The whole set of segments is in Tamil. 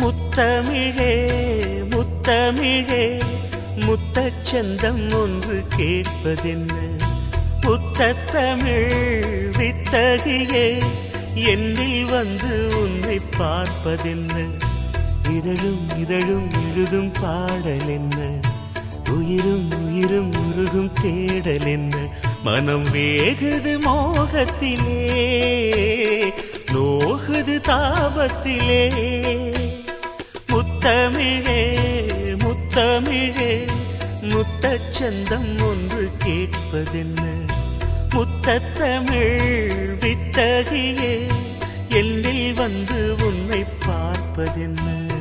முத்தமிழே முத்தமிழே முத்தச்சந்தம் ஒன்று கேட்பதென்ன? முத்தத்தமிழ் வித்தகியே என்னில் வந்து உன்னை பார்ப்பதென்ன? இதழும் இதழும் எழுதும் பாடல் என்ன உயிரும் உயிரும் உருகும் தேடல் என்ன மனம் வேகுது மோகத்திலே நோகுது தாபத்திலே. முத்தமிழே முத்தமிழே முத்தச்சந்தம் ஒன்று கேட்பதென்ன? முத்தத்தமிழ் வித்தகியே எல்லில் வந்து உன்னை பார்ப்பதென்ன?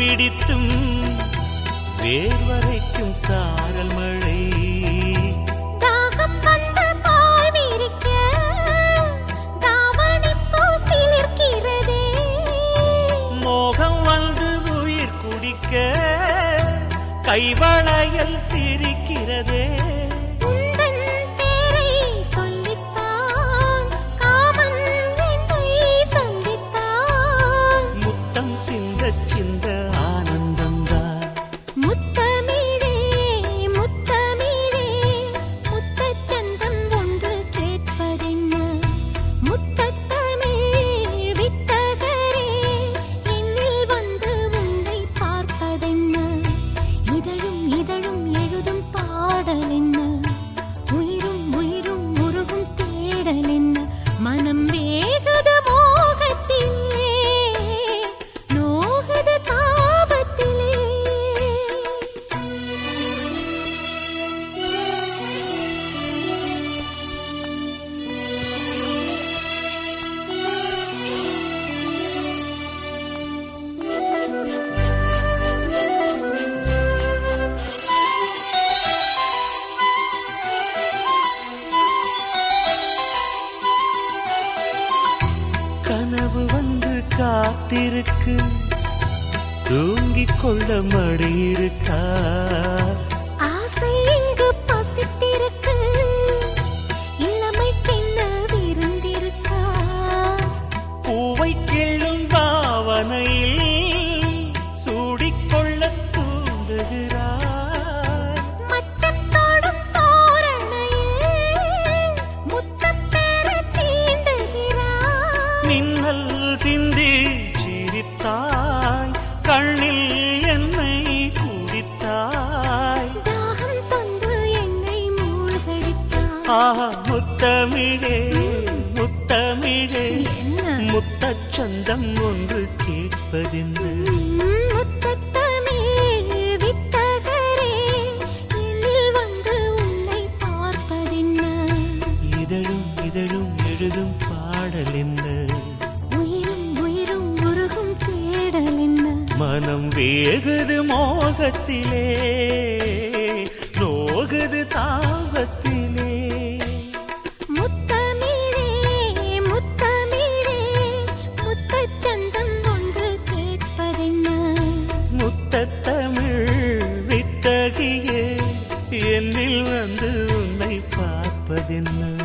பிடித்தும் வேர்வரைக்கும் சாரல் மழை. மோகம் வந்து உயிர் குடிக்க கைவளையல் சிரிக்கிறதே. சிந்த சிந்த காத்திருக்கு. தூங்கிக் கொள்ள மடி இருக்கா ஆசை எங்கு ஆஹா முத்தமிழே முத்தமிழே என்ன? முத்தச்சந்தம் ஒன்று கேட்பதென்று. இதழும் இதழும் எழுதும் பாடல் என்ன மனம் வேகுது மோகத்திலே. வித்தகியே